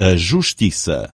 a justiça.